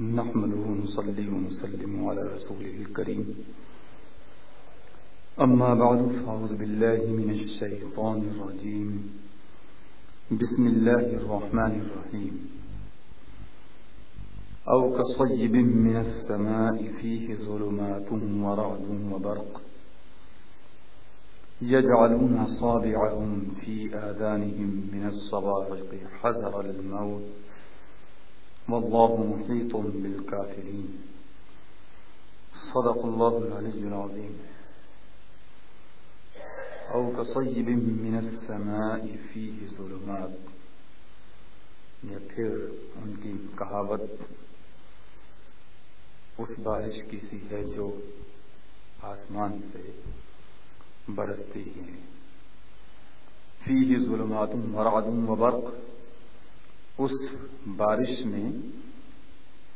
نحمده ونصلي ونسلم على رسوله الكريم. أما بعد، فأعوذ بالله من الشيطان الرجيم. بسم الله الرحمن الرحيم. أو كصيب من السماء فيه ظلمات ورعد وبرق. يجعلون صابعهم في آذانهم من الصواعق حذر الموت. والله محيط بالكافرين. صدق الله العلي العظيم. أو كصيب من السماء فيه ظلمات. یا پھر ان کی کہاوت اس بارش کی سی ہے جو آسمان سے برستی ہیں فی ہی ظلمات مراد و برق. اس بارش میں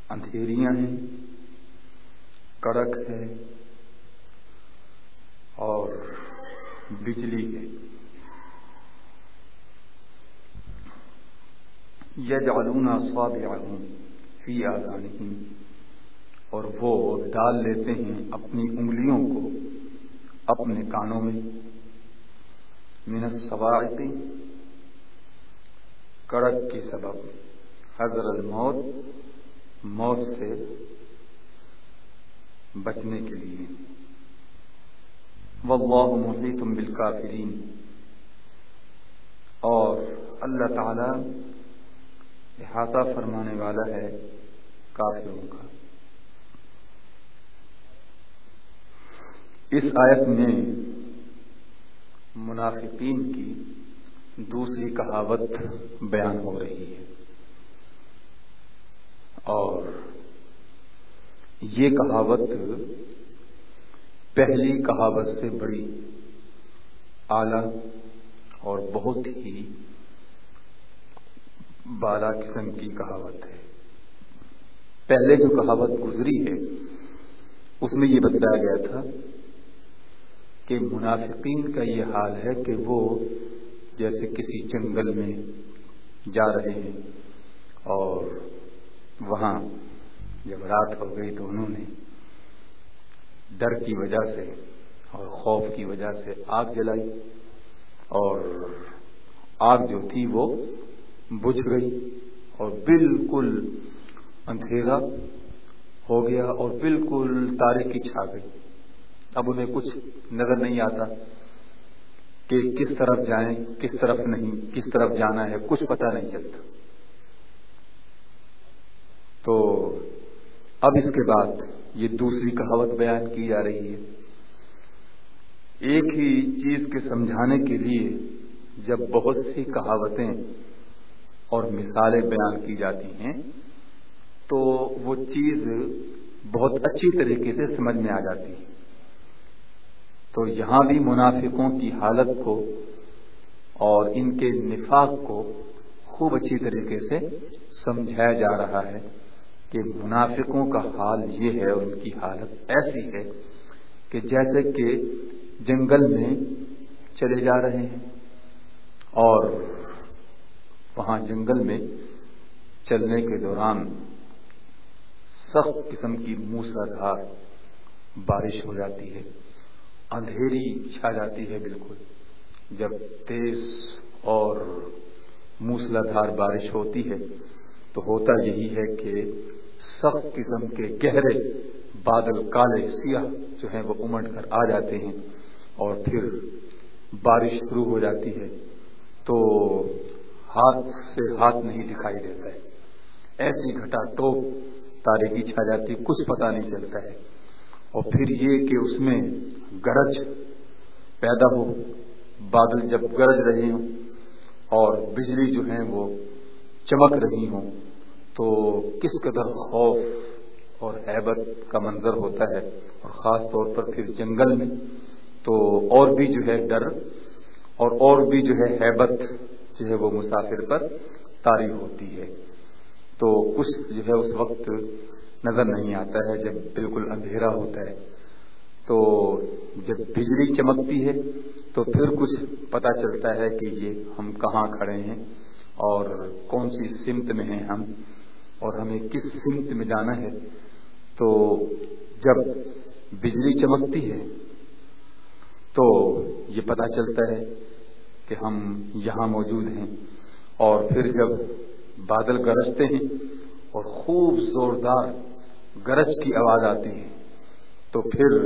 اندھیریاں ہیں، کڑک ہے اور بجلی ہے۔ یجعلون صابعهم فی آذانہم۔ اور وہ ڈال لیتے ہیں اپنی انگلیوں کو اپنے کانوں میں۔ من الصواعق کڑک کی سبب حضر الموت، موت سے بچنے کے لیے۔ واللہ محیط بالکافرین۔ اور اللہ تعالی احاطہ فرمانے والا ہے کافروں کا۔ اس آیت میں منافقین کی دوسری کہاوت بیان ہو رہی ہے۔ اور یہ کہاوت پہلی کہاوت سے بڑی اعلی اور بہت ہی بالا قسم کی کہاوت ہے۔ پہلے جو کہاوت گزری ہے، اس میں یہ بتایا گیا تھا کہ منافقین کا یہ حال ہے کہ وہ جیسے کسی جنگل میں جا رہے ہیں اور وہاں جب رات ہو گئی تو انہوں نے ڈر کی وجہ سے اور خوف کی وجہ سے آگ جلائی اور آگ جو تھی وہ بجھ گئی اور بالکل اندھیرا ہو گیا اور بالکل تاریخی چھا گئی۔ اب انہیں کچھ نظر نہیں آتا۔ کہ کس طرف جائیں، کس طرف نہیں، کس طرف جانا ہے، کچھ پتہ نہیں چلتا۔ تو اب اس کے بعد یہ دوسری کہاوت بیان کی جا رہی ہے۔ ایک ہی چیز کے سمجھانے کے لیے جب بہت سی کہاوتیں اور مثالیں بیان کی جاتی ہیں، تو وہ چیز بہت اچھی طریقے سے سمجھ میں آ جاتی ہے۔ تو یہاں بھی منافقوں کی حالت کو اور ان کے نفاق کو خوب اچھی طریقے سے سمجھایا جا رہا ہے کہ منافقوں کا حال یہ ہے اور ان کی حالت ایسی ہے کہ جیسے کہ جنگل میں چلے جا رہے ہیں اور وہاں جنگل میں چلنے کے دوران سخت قسم کی موسلا دھار بارش ہو جاتی ہے۔ اندھیری چھا جاتی ہے بالکل۔ جب تیز اور موسلا دھار بارش ہوتی ہے تو ہوتا یہی ہے کہ سخت قسم کے گہرے بادل کالے سیاہ جو ہیں وہ امٹ کر آ جاتے ہیں اور پھر بارش شروع ہو جاتی ہے تو ہاتھ سے ہاتھ نہیں دکھائی دیتا ہے۔ ایسی گھٹا ٹوپ تاریخی چھا جاتی، کچھ پتہ نہیں چلتا ہے۔ اور پھر یہ کہ اس میں گرج پیدا ہو، بادل جب گرج رہے ہوں اور بجلی جو ہیں وہ چمک رہی ہوں، تو کس قدر خوف اور حیبت کا منظر ہوتا ہے؟ اور خاص طور پر پھر جنگل میں تو اور بھی جو ہے ڈر اور اور بھی جو ہے حیبت جو ہے وہ مسافر پر تاری ہوتی ہے۔ تو کچھ جو ہے اس وقت نظر نہیں آتا ہے، جب بالکل اندھیرا ہوتا ہے۔ تو جب بجلی چمکتی ہے تو پھر کچھ پتا چلتا ہے کہ یہ ہم کہاں کھڑے ہیں اور کون سی سمت میں ہیں ہم اور ہمیں کس سمت میں جانا ہے۔ تو جب بجلی چمکتی ہے تو یہ پتا چلتا ہے کہ ہم یہاں موجود ہیں اور پھر جب بادل گرجتے ہیں اور خوب زوردار گرج کی آواز آتی ہے تو پھر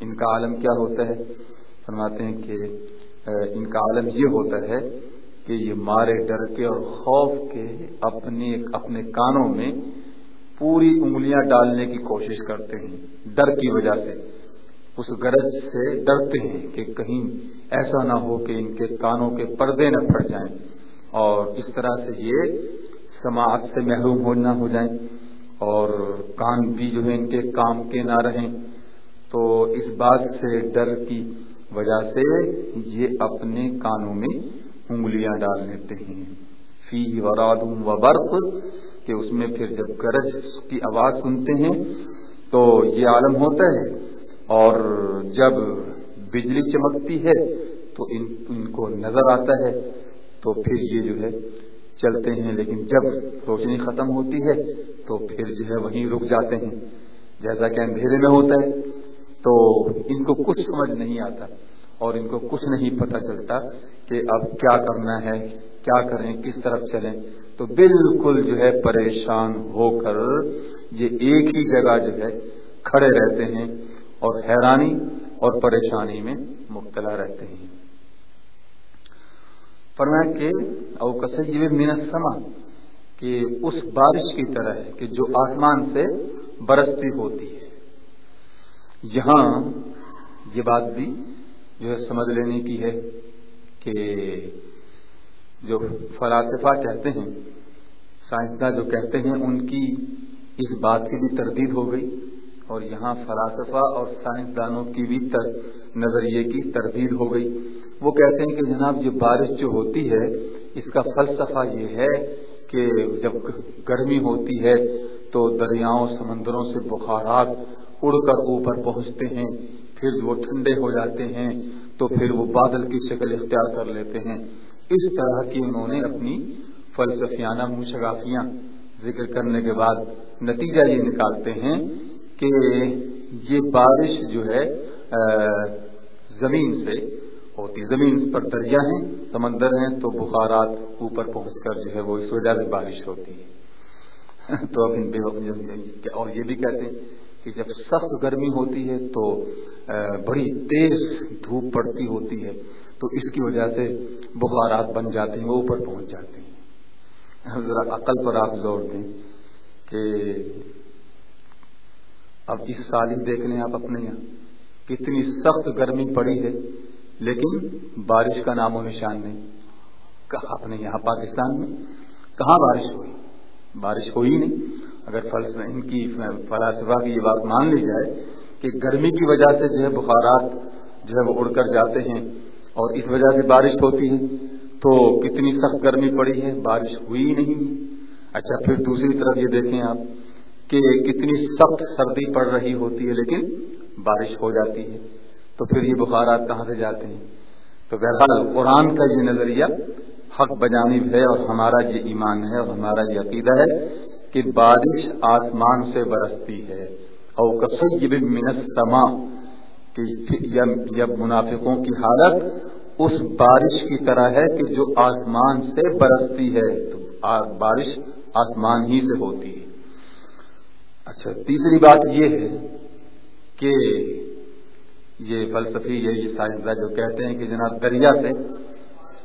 ان کا عالم کیا ہوتا ہے؟ فرماتے ہیں کہ ان کا عالم یہ ہوتا ہے کہ یہ مارے ڈر کے اور خوف کے اپنے اپنے کانوں میں پوری انگلیاں ڈالنے کی کوشش کرتے ہیں، ڈر کی وجہ سے۔ اس گرج سے ڈرتے ہیں کہ کہیں ایسا نہ ہو کہ ان کے کانوں کے پردے نہ پھٹ جائیں اور اس طرح سے یہ سماعت سے محروم ہو نہ ہو جائیں اور کان بھی جو ہے ان کے کام کے نہ رہیں۔ تو اس بات سے ڈر کی وجہ سے یہ اپنے کانوں میں انگلیاں ڈال لیتے ہیں۔ فی وراد و برق، کہ اس میں پھر جب گرج کی آواز سنتے ہیں تو یہ عالم ہوتا ہے۔ اور جب بجلی چمکتی ہے تو ان ان کو نظر آتا ہے۔ تو پھر یہ جو ہے چلتے ہیں، لیکن جب روشنی ختم ہوتی ہے تو پھر جو ہے وہیں رک جاتے ہیں۔ جیسا کہ اندھیرے میں ہوتا ہے۔ تو ان کو کچھ سمجھ نہیں آتا اور ان کو کچھ نہیں پتہ چلتا کہ اب کیا کرنا ہے، کیا کریں، کس طرف چلیں۔ تو بالکل جو ہے پریشان ہو کر یہ ایک ہی جگہ جو ہے کھڑے رہتے ہیں اور حیرانی اور پریشانی میں مبتلا رہتے ہیں۔ فرمایا کہ او کسی منسما کہ اس بارش کی طرح ہے کہ جو آسمان سے برستی ہوتی ہے۔ یہاں یہ بات بھی جو ہے سمجھ لینے کی ہے کہ جو فلاسفہ کہتے ہیں، سائنسداں جو کہتے ہیں، ان کی اس بات کی بھی تردید ہو گئی اور یہاں فلاسفہ اور سائنسدانوں کی بھی نظریے کی تردید ہو گئی۔ وہ کہتے ہیں کہ جناب، یہ بارش جو ہوتی ہے، اس کا فلسفہ یہ ہے کہ جب گرمی ہوتی ہے تو دریاؤں، سمندروں سے بخارات اڑ کر اوپر پہنچتے ہیں، پھر وہ ٹھنڈے ہو جاتے ہیں، تو پھر وہ بادل کی شکل اختیار کر لیتے ہیں۔ اس طرح کی انہوں نے اپنی فلسفیانہ منشگافیاں ذکر کرنے کے بعد نتیجہ یہ نکالتے ہیں کہ یہ بارش جو ہے زمین سے ہوتی زمین پر دریا ہیں، سمندر ہیں، تو بخارات اوپر پہنچ کر جو ہے وہ اس وجہ سے بارش ہوتی ہے۔ تو اب اور یہ بھی کہتے ہیں کہ جب سخت گرمی ہوتی ہے تو بڑی تیز دھوپ پڑتی ہوتی ہے، تو اس کی وجہ سے بخارات بن جاتے ہیں، وہ اوپر پہنچ جاتے ہیں۔ ذرا عقل پر آپ زور دیں کہ اب اس سال ہی دیکھ لیں آپ اپنے یہاں، کتنی سخت گرمی پڑی ہے، لیکن بارش کا نام و نشان نہیں۔ کہا اپنے یہاں پاکستان میں کہاں بارش ہوئی؟ بارش ہوئی نہیں۔ اگر ان کی فلاسفہ کی یہ بات مان لی جائے کہ گرمی کی وجہ سے جو ہے بخارات جو ہے وہ اڑ کر جاتے ہیں اور اس وجہ سے بارش ہوتی ہے، تو کتنی سخت گرمی پڑی ہے، بارش ہوئی نہیں۔ اچھا پھر دوسری طرف یہ دیکھیں آپ کہ کتنی سخت سردی پڑ رہی ہوتی ہے، لیکن بارش ہو جاتی ہے۔ تو پھر یہ بخارات کہاں سے جاتے ہیں؟ تو بہرحال قرآن کا یہ نظریہ حق بجانب ہے اور ہمارا یہ ایمان ہے اور ہمارا یہ عقیدہ ہے کہ بارش آسمان سے برستی ہے یا منافقوں کی حالت اس بارش کی طرح ہے کہ جو آسمان سے برستی ہے، تو بارش آسمان ہی سے ہوتی ہے۔ اچھا تیسری بات یہ ہے کہ یہ فلسفی یہ سائنسداں جو کہتے ہیں کہ جناب دریا سے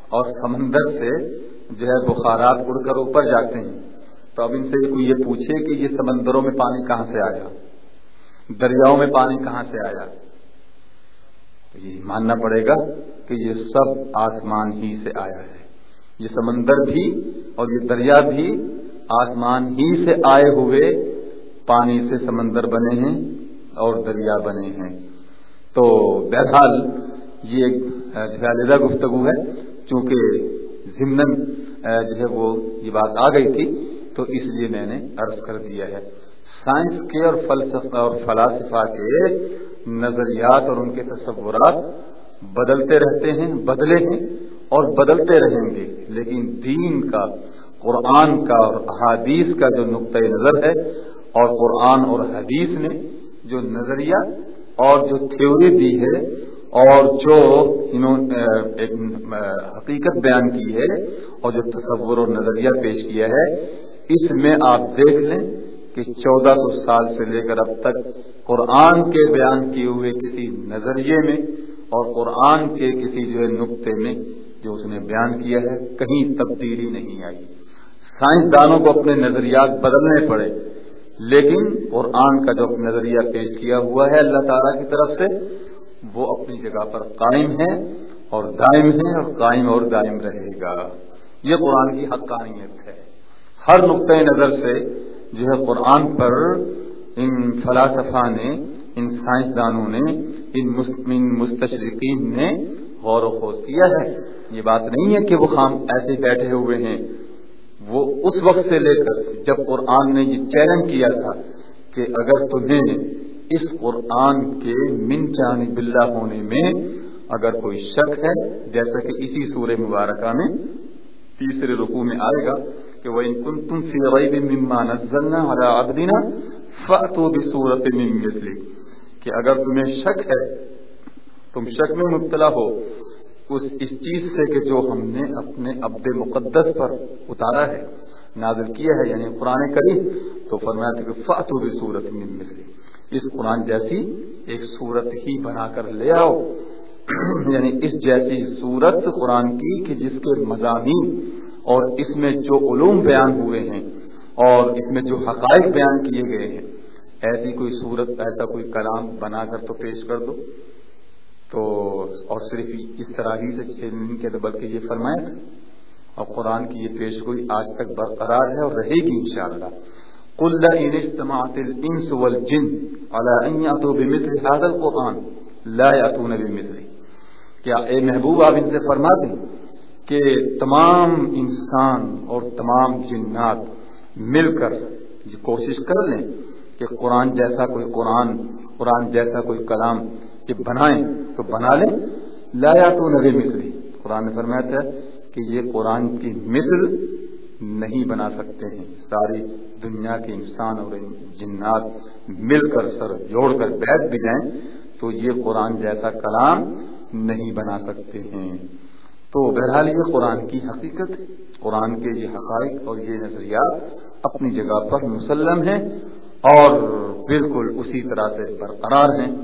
اور سمندر سے جو ہے بخارات اڑ کر اوپر جاتے ہیں۔ تو اب ان سے کوئی یہ پوچھے کہ یہ سمندروں میں پانی کہاں سے آیا؟ دریاؤں میں پانی کہاں سے آیا؟ یہ ماننا پڑے گا کہ یہ سب آسمان ہی سے آیا ہے۔ یہ سمندر بھی اور یہ دریا بھی آسمان ہی سے آئے ہوئے پانی سے سمندر بنے ہیں اور دریا بنے ہیں۔ تو بہرحال یہ ایک علیحدہ گفتگو ہے۔ چونکہ ضمن جو ہے وہ یہ بات آ گئی تھی تو اس لیے میں نے عرض کر دیا ہے۔ سائنس کے اور فلسفہ اور فلاسفہ کے نظریات اور ان کے تصورات بدلتے رہتے ہیں، بدلے ہیں اور بدلتے رہیں گے۔ لیکن دین کا، قرآن کا اور احادیث کا جو نقطۂ نظر ہے اور قرآن اور حدیث نے جو نظریہ اور جو تھیوری دی ہے اور جو انہوں ایک حقیقت بیان کی ہے اور جو تصور و نظریہ پیش کیا ہے اس میں آپ دیکھ لیں کہ چودہ سو سال سے لے کر اب تک قرآن کے بیان کیے ہوئے کسی نظریے میں اور قرآن کے کسی جو ہے نقطے میں جو اس نے بیان کیا ہے کہیں تبدیلی نہیں آئی۔ سائنسدانوں کو اپنے نظریات بدلنے پڑے، لیکن قرآن کا جو نظریہ پیش کیا ہوا ہے اللہ تعالیٰ کی طرف سے، وہ اپنی جگہ پر قائم ہے اور دائم ہے اور قائم اور دائم رہے گا۔ یہ قرآن کی حقانیت ہے۔ ہر نقطۂ نظر سے جو ہے قرآن پر ان فلاسفہ نے، ان سائنسدانوں نے، ان مستشرقین نے غور و خوض کیا ہے۔ یہ بات نہیں ہے کہ وہ خام ایسے بیٹھے ہوئے ہیں۔ وہ اس وقت سے لے کر جب قرآن نے یہ چیلنج کیا تھا کہ اگر تمہیں اس قرآن کے من چانی بلّہ ہونے میں اگر کوئی شک ہے، جیسا کہ اسی سورہ مبارکہ میں تیسرے رقو میں آئے گا کہ وہ تم فی غیب مما نزلنا علی عبدنا فاتو بصورت من مثلی کہ اگر تمہیں شک ہے، تم شک میں مبتلا ہو، اس اس چیز سے کہ جو ہم نے اپنے عبد مقدس پر اتارا ہے، نازل کیا ہے یعنی قرآن کریم، تو فرمایا تھا کہ فاتو بصورت من مثلی اس قرآن جیسی ایک صورت ہی بنا کر لے آؤ۔ یعنی اس جیسی صورت قرآن کی کہ جس کے مضامین اور اس میں جو علوم بیان ہوئے ہیں اور اس میں جو حقائق بیان کیے گئے ہیں، ایسی کوئی صورت، ایسا کوئی کلام بنا کر تو پیش کر دو۔ تو اور صرف اس طرح ہی سے نہیں کہتے بلکہ یہ فرمایا تھا اور قرآن کی یہ پیش گوئی آج تک برقرار ہے اور رہے گی انشاءاللہ۔ قل ان اجتماعت الانس والجن على ان ياتوا بمثل هذا القران لا ياتون بمثله۔ کیا اے محبوب آپ ان سے فرما دیں کہ تمام انسان اور تمام جنات مل کر یہ کوشش کر لیں کہ قرآن جیسا کوئی قرآن قرآن جیسا کوئی کلام یہ بنائیں تو بنا لیں۔ لایا تو نبی مصری قرآن نے فرمایا تھا کہ یہ قرآن کی مثل نہیں بنا سکتے ہیں۔ ساری دنیا کے انسان اور جنات مل کر سر جوڑ کر بیٹھ بھی جائیں تو یہ قرآن جیسا کلام نہیں بنا سکتے ہیں۔ تو بہرحال یہ قرآن کی حقیقت، قرآن کے یہ حقائق اور یہ نظریات اپنی جگہ پر مسلم ہیں اور بالکل اسی طرح سے برقرار ہیں،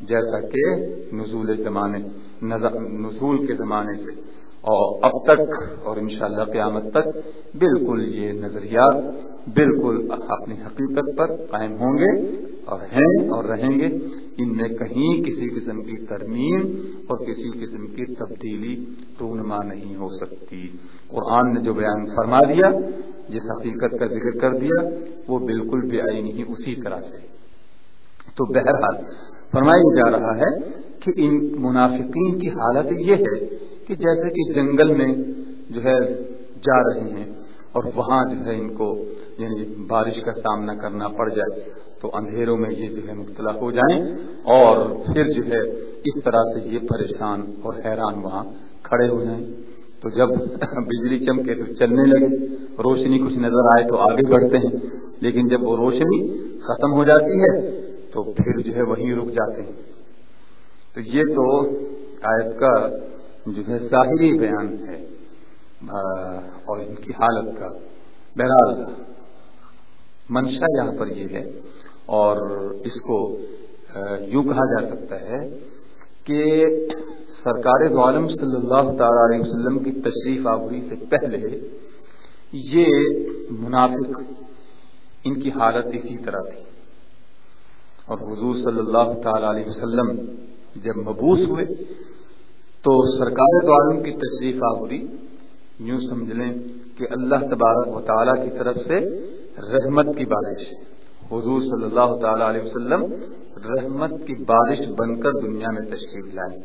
جیسا کہ نزول زمانے نزول کے زمانے سے۔ اور اب تک اور انشاءاللہ قیامت تک بالکل یہ نظریات بالکل اپنی حقیقت پر قائم ہوں گے اور ہیں اور رہیں گے۔ ان میں کہیں کسی قسم کی ترمیم اور کسی قسم کی تبدیلی رونما نہیں ہو سکتی۔ قرآن نے جو بیان فرما دیا، جس حقیقت کا ذکر کر دیا، وہ بالکل بے آئی نہیں اسی طرح سے۔ تو بہرحال فرمایا جا رہا ہے کہ ان منافقین کی حالت یہ ہے کہ جیسے کہ جنگل میں جو ہے جا رہے ہیں اور وہاں جو ہے ان کو یعنی بارش کا سامنا کرنا پڑ جائے تو اندھیروں میں یہ جو ہے مبتلا ہو جائیں اور پھر جو ہے اس طرح سے یہ پریشان اور حیران وہاں کھڑے ہو جائیں۔ تو جب بجلی چمکے تو چلنے لگے، روشنی کچھ نظر آئے تو آگے بڑھتے ہیں، لیکن جب وہ روشنی ختم ہو جاتی ہے تو پھر جو ہے وہیں رک جاتے ہیں۔ تو یہ تو آیت کا جو ہے ظاہری بیان ہے اور ان کی حالت کا۔ بہرحال، منشا یہاں پر یہ ہے، اور اس کو یوں کہا جا سکتا ہے کہ سرکار عالم صلی اللہ تعالی علیہ وسلم کی تشریف آوری سے پہلے یہ منافق ان کی حالت اسی طرح تھی۔ اور حضور صلی اللہ تعالی علیہ وسلم جب مبوس ہوئے تو سرکار تو عالم کی تشریف آوری، یوں سمجھ لیں کہ اللہ تبارک و تعالیٰ کی طرف سے رحمت کی بارش حضور صلی اللہ تعالی علیہ وسلم رحمت کی بارش بن کر دنیا میں تشریف لائے۔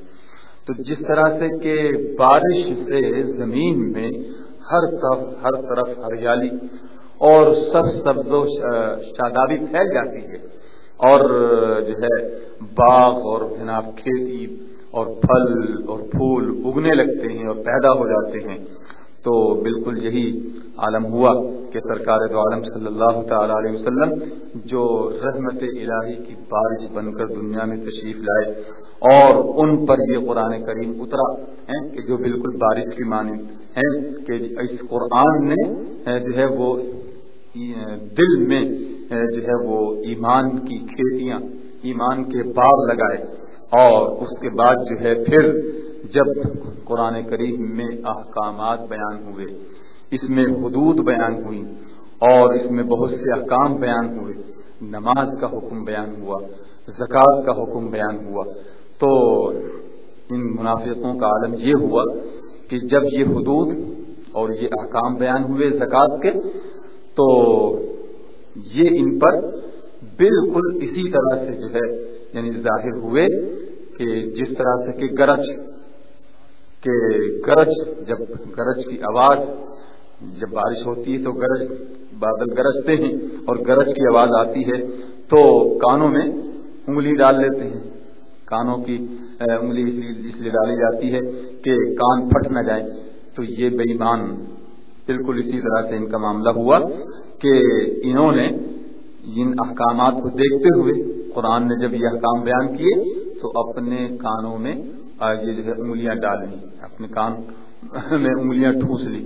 تو جس طرح سے کہ بارش سے زمین میں ہر طرف ہر طرف ہریالی اور سب سبز و شادابی پھیل جاتی ہے اور جو ہے باغ اور جناب کھیتی اور پھل اور پھول اگنے لگتے ہیں اور پیدا ہو جاتے ہیں۔ تو بالکل یہی عالم ہوا کہ سرکار دو عالم صلی اللہ تعالی علیہ وسلم جو رحمت الہی کی بارش بن کر دنیا میں تشریف لائے اور ان پر یہ قرآن کریم اترا ہے کہ جو بالکل بارش کی معنی ہے کہ اس قرآن نے جو ہے وہ، دل میں جو ہے وہ ایمان کی کھیتیاں، ایمان کے باغ لگائے۔ اور اس کے بعد جو ہے پھر جب قرآن کریم میں احکامات بیان ہوئے، اس میں حدود بیان ہوئی اور اس میں بہت سے احکام بیان ہوئے، نماز کا حکم بیان ہوا، زکوٰۃ کا حکم بیان ہوا، تو ان منافقوں کا عالم یہ ہوا کہ جب یہ حدود اور یہ احکام بیان ہوئے زکوٰۃ کے، تو یہ ان پر بالکل اسی طرح سے جو ہے یعنی ظاہر ہوئے کہ جس طرح سے کہ گرج کہ گرج، جب گرج کی آواز، جب بارش ہوتی ہے تو گرج، بادل گرجتے ہیں اور گرج کی آواز آتی ہے تو کانوں میں انگلی ڈال لیتے ہیں۔ کانوں کی انگلی اس لیے ڈالی جاتی ہے کہ کان پھٹ نہ جائے۔ تو یہ بے ایمان بالکل اسی طرح سے ان کا معاملہ ہوا کہ انہوں نے ان احکامات کو دیکھتے ہوئے قرآن نے جب یہ احکام بیان کیے تو اپنے کانوں میں یہ جو ہے انگلیاں ڈال لی اپنے کان میں انگلیاں ٹھوس لی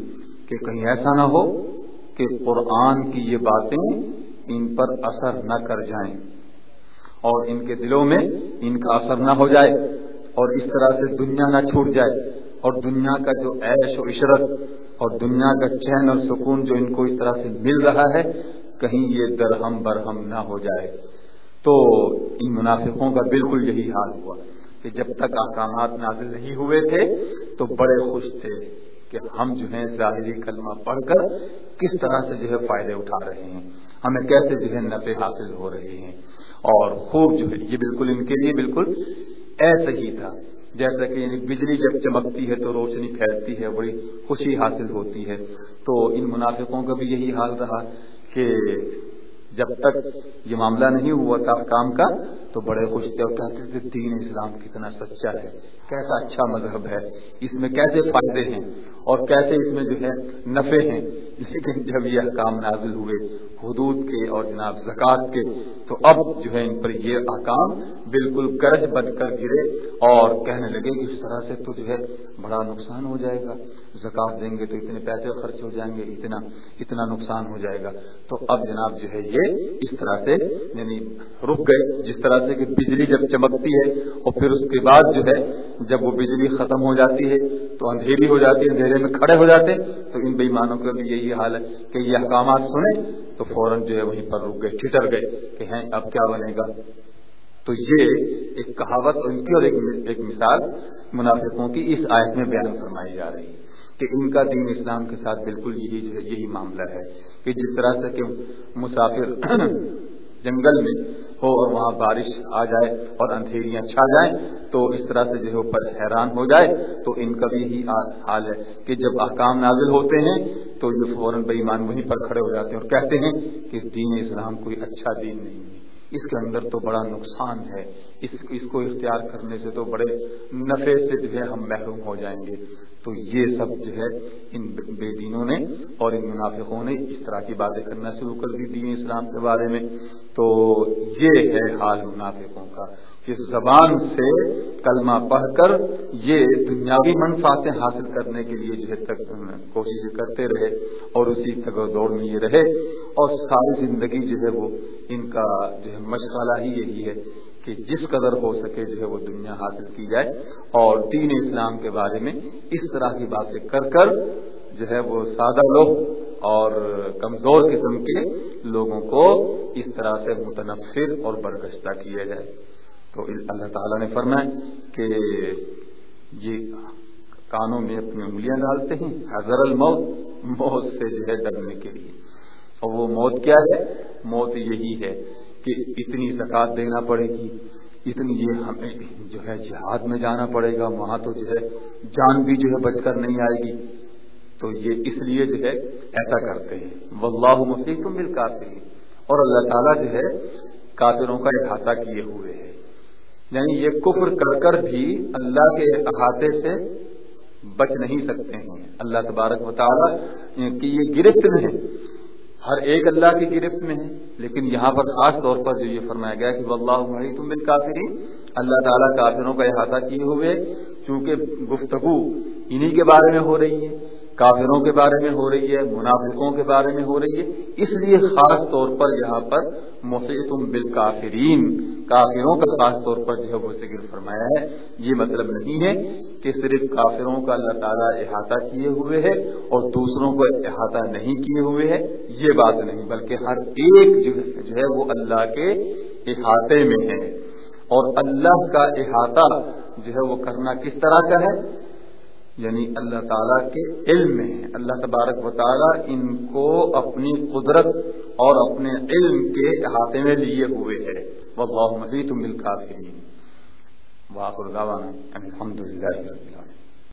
کہ کہیں ایسا نہ ہو کہ قرآن کی یہ باتیں ان پر اثر نہ کر جائیں اور ان کے دلوں میں ان کا اثر نہ ہو جائے اور اس طرح سے دنیا نہ چھوٹ جائے اور دنیا کا جو عیش و عشرت اور دنیا کا چین اور سکون جو ان کو اس طرح سے مل رہا ہے، کہیں یہ درہم برہم نہ ہو جائے۔ تو ان منافقوں کا بالکل یہی حال ہوا کہ جب تک احکامات نازل نہیں ہوئے تھے تو بڑے خوش تھے کہ ہم جو ہیں ظاہری کلمہ پڑھ کر کس طرح سے جو ہے فائدے اٹھا رہے ہیں، ہمیں کیسے جو ہے نفع حاصل ہو رہے ہیں۔ اور خوب جو ہے، یہ بالکل ان کے لیے بالکل ایسا ہی تھا۔ جیسا کہ یعنی بجلی جب چمکتی ہے تو روشنی پھیلتی ہے، بڑی خوشی حاصل ہوتی ہے۔ تو ان منافقوں کا بھی یہی حال رہا کہ جب تک یہ معاملہ نہیں ہوا تھا کام کا، تو بڑے خوش تھے اور کہتے تھے، دین اسلام کتنا سچا ہے، کیسا اچھا مذہب ہے، اس میں کیسے فائدے ہیں اور کیسے اس میں جو ہے نفے ہیں۔ لیکن جب یہ احکام نازل ہوئے حدود کے اور جناب زکوٰۃ کے، تو اب جو ہے ان پر یہ احکام بالکل گرج بن کر گرے اور کہنے لگے کہ اس طرح سے تو جو ہے بڑا نقصان ہو جائے گا۔ زکوٰۃ دیں گے تو اتنے پیسے خرچ ہو جائیں گے، اتنا اتنا نقصان ہو جائے گا۔ تو اب جناب جو ہے یہ اس طرح سے یعنی رک گئے، جس طرح سے کہ بجلی جب چمکتی ہے اور پھر اس کے بعد جو ہے جب وہ بجلی ختم ہو جاتی ہے تو اندھیری ہو جاتی ہے، اندھیرے میں کھڑے ہو جاتے تو ان بےمانوں کا بھی یہی حال ہے کہ یہ احکامات سنیں تو فوراً جو ہے وہیں پر رک گئے، ٹھٹر گئے کہ ہیں، اب کیا بنے گا؟ تو یہ ایک کہاوت ان کی اور ایک مثال منافقوں کی اس آیت میں بیان فرمائی جا رہی ہے کہ ان کا دین اسلام کے ساتھ بالکل یہی جو ہے، یہی معاملہ ہے کہ جس طرح سے کہ مسافر جنگل میں ہو اور وہاں بارش آ جائے اور اندھیریاں چھا جائیں تو اس طرح سے جو ہے اوپر حیران ہو جائے تو ان کا بھی یہی حال ہے کہ جب احکام نازل ہوتے ہیں تو یہ فوراً بےمان وہیں پر کھڑے ہو جاتے ہیں اور کہتے ہیں کہ دین اسلام کوئی اچھا دین نہیں ہے۔ اس کے اندر تو بڑا نقصان ہے، اس اس کو اختیار کرنے سے تو بڑے نفے سے جو ہے ہم محروم ہو جائیں گے۔ تو یہ سب جو ہے ان بے دینوں نے اور ان منافقوں نے اس طرح کی باتیں کرنا شروع کر دی دین اسلام کے بارے میں۔ تو یہ ہے حال منافقوں کا۔ کہ زبان سے کلمہ پڑھ کر یہ دنیاوی منفاطیں حاصل کرنے کے لیے جو ہے کوشش کرتے رہے اور اسی تک دوڑ میں یہ رہے اور ساری زندگی جو ہے وہ ان کا جو ہے مشغلہ ہی یہی ہے کہ جس قدر ہو سکے جو ہے وہ دنیا حاصل کی جائے اور دین اسلام کے بارے میں اس طرح کی باتیں کر کر جو ہے وہ سادہ لوگ اور کمزور قسم کے لوگوں کو اس طرح سے متنفر اور برگشتہ کیا جائے۔ تو اللہ تعالیٰ نے فرمایا کہ یہ کانوں میں اپنی انگلیاں ڈالتے ہیں حضر الموت، موت سے جو ہے ڈرنے کے لیے۔ اور وہ موت کیا ہے؟ موت یہی ہے کہ اتنی زکات دینا پڑے گی، اتنی یہ ہمیں جو ہے جہاد میں جانا پڑے گا، وہاں تو جو ہے جان بھی جو ہے بچ کر نہیں آئے گی۔ تو یہ اس لیے جو ہے ایسا کرتے ہیں۔ واللہ محیط مل کافی اور اللہ تعالیٰ جو ہے کافروں کا احاطہ کیے ہوئے ہے۔ یعنی یہ کفر کر کر بھی اللہ کے احاطے سے بچ نہیں سکتے ہیں۔ اللہ تبارک و تعالی کی یہ گرفت میں ہے۔ ہر ایک اللہ کی گرفت میں ہے۔ لیکن یہاں پر خاص طور پر جو یہ فرمایا گیا کہ اللہ تم بن کافری اللہ تعالیٰ کافروں کا احاطہ کیے ہوئے چونکہ گفتگو انہی کے بارے میں ہو رہی ہے۔ کافروں کے بارے میں ہو رہی ہے، منافقوں کے بارے میں ہو رہی ہے۔ اس لیے خاص طور پر یہاں پر محیط بالکافرین، کافروں کا خاص طور پر جو ہے وہ ذکر فرمایا ہے۔ یہ مطلب نہیں ہے کہ صرف کافروں کا اللہ تعالیٰ احاطہ کیے ہوئے ہے اور دوسروں کو احاطہ نہیں کیے ہوئے ہے، یہ بات نہیں، بلکہ ہر ایک جو ہے وہ اللہ کے احاطے میں ہے۔ اور اللہ کا احاطہ جو ہے وہ کرنا کس طرح کا ہے؟ یعنی اللہ تعالیٰ کے علم میں ہے اللہ تبارک و تعالیٰ ان کو اپنی قدرت اور اپنے علم کے احاطے میں لیے ہوئے ہے۔ وہ بہت مزید مل کافی واقع الحمد للہ